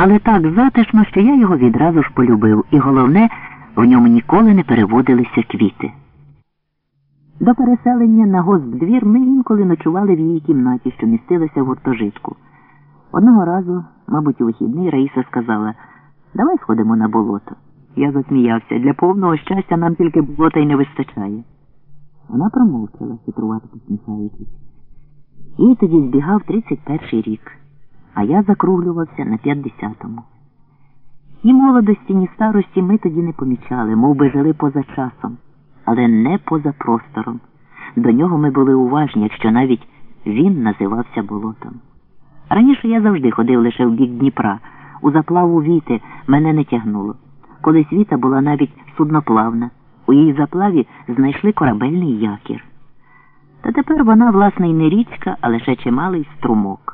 але так затишно, що я його відразу ж полюбив, і головне, в ньому ніколи не переводилися квіти. До переселення на госбдвір ми інколи ночували в її кімнаті, що містилася в гуртожитку. Одного разу, мабуть, у вихідний Раїса сказала Давай сходимо на болото. Я засміявся. Для повного щастя нам тільки болота й не вистачає. Вона промовчала, хитрувато посміхаючись. Їй тоді збігав 31 рік, а я закруглювався на 50-му. Ні молодості, ні старості ми тоді не помічали, мов би жили поза часом, але не поза простором. До нього ми були уважні, якщо навіть він називався болотом. Раніше я завжди ходив лише в бік Дніпра. У заплаву віти мене не тягнуло. Колись віта була навіть судноплавна. У її заплаві знайшли корабельний якір. Та тепер вона, власне, й не річка, а лише чималий струмок.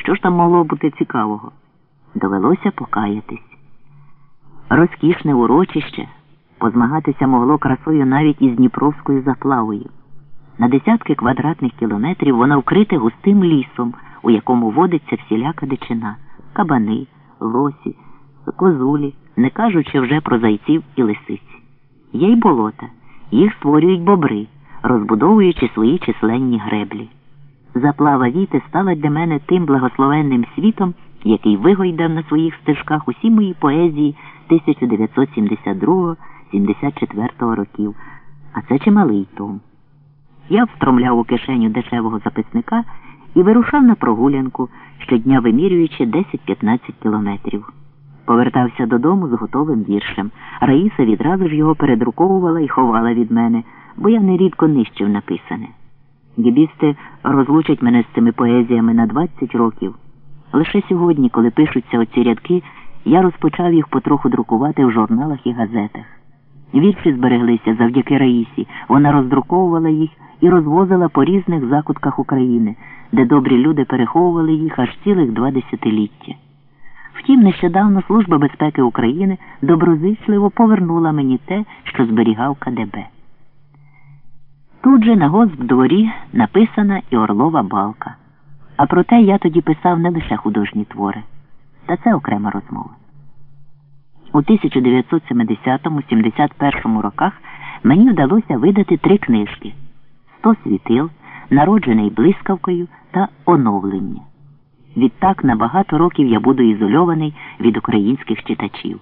Що ж там могло бути цікавого? Довелося покаятись. Розкішне урочище позмагатися могло красою навіть із Дніпровською заплавою. На десятки квадратних кілометрів вона вкрите густим лісом, у якому водиться всіляка дичина, кабани, лосі, козулі, не кажучи вже про зайців і лисиць. Є й болота, їх створюють бобри, розбудовуючи свої численні греблі. Заплава віти стала для мене тим благословенним світом, який вигойдав на своїх стежках усі мої поезії 1972-74 років, а це чималий том. Я встромляв у кишеню дешевого записника і вирушав на прогулянку, щодня вимірюючи 10-15 кілометрів. Повертався додому з готовим віршем. Раїса відразу ж його передруковувала і ховала від мене, бо я нерідко нищив написане. Гібісти розлучать мене з цими поезіями на 20 років. Лише сьогодні, коли пишуться оці рядки, я розпочав їх потроху друкувати в журналах і газетах. Вірші збереглися завдяки Раїсі. Вона роздруковувала їх і розвозила по різних закутках України, де добрі люди переховували їх аж цілих два десятиліття. Втім, нещодавно Служба безпеки України доброзичливо повернула мені те, що зберігав КДБ. Тут же на госдворі написана і Орлова балка. А проте я тоді писав не лише художні твори, та це окрема розмова. У 1970-71 роках мені вдалося видати три книжки Сто світил, Народжений блискавкою та оновлення. Відтак на багато років я буду ізольований від українських читачів.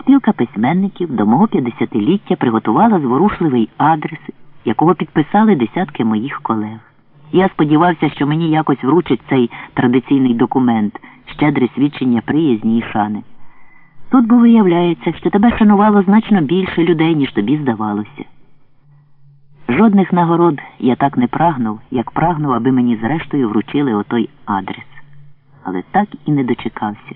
Спілка письменників до мого 50-ліття приготувала зворушливий адрес, якого підписали десятки моїх колег. Я сподівався, що мені якось вручить цей традиційний документ, щедре свідчення приязні і шани. Тут бо виявляється, що тебе шанувало значно більше людей, ніж тобі здавалося. Жодних нагород я так не прагнув, як прагнув, аби мені зрештою вручили отой адрес. Але так і не дочекався.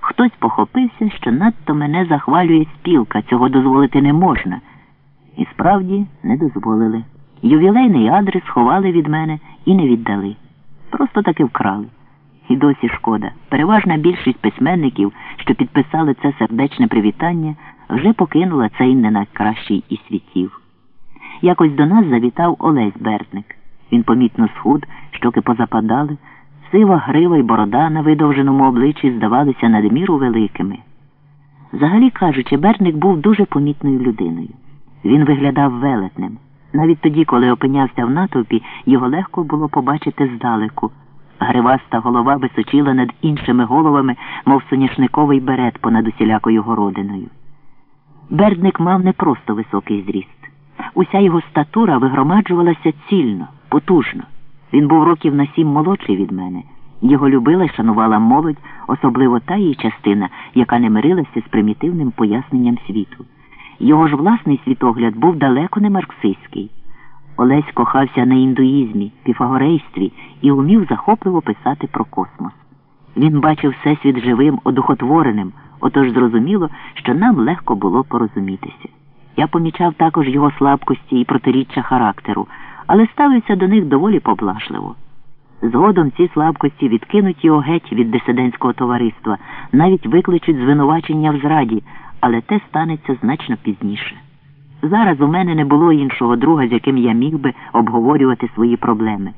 Хтось похопився, що надто мене захвалює спілка, цього дозволити не можна. І справді не дозволили. Ювілейний адрес ховали від мене і не віддали. Просто таки вкрали. І досі шкода. Переважна більшість письменників, що підписали це сердечне привітання, вже покинула цей не найкращий із світів. Якось до нас завітав Олесь Бертник. Він помітно схуд, щоки позападали, сива грива й борода на видовженому обличчі здавалися надміру великими. Взагалі кажучи, Бертник був дуже помітною людиною. Він виглядав велетнем. Навіть тоді, коли опинявся в натовпі, його легко було побачити здалеку. Гриваста голова височила над іншими головами, мов соняшниковий берет понад усілякою городиною. Бердник мав не просто високий зріст. Уся його статура вигромаджувалася цільно, потужно. Він був років на сім молодший від мене. Його любила й шанувала молодь, особливо та її частина, яка не мирилася з примітивним поясненням світу. Його ж власний світогляд був далеко не марксистський. Олесь кохався на індуїзмі, піфагорействі і умів захопливо писати про космос. Він бачив всесвіт живим, одухотвореним, отож зрозуміло, що нам легко було порозумітися. Я помічав також його слабкості і протиріччя характеру, але ставився до них доволі поблажливо. Згодом ці слабкості відкинуть його геть від дисидентського товариства, навіть викличуть звинувачення в зраді, але те станеться значно пізніше. Зараз у мене не було іншого друга, з яким я міг би обговорювати свої проблеми.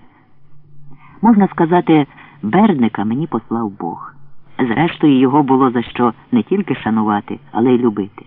Можна сказати, Бердника мені послав Бог. Зрештою, його було за що не тільки шанувати, але й любити.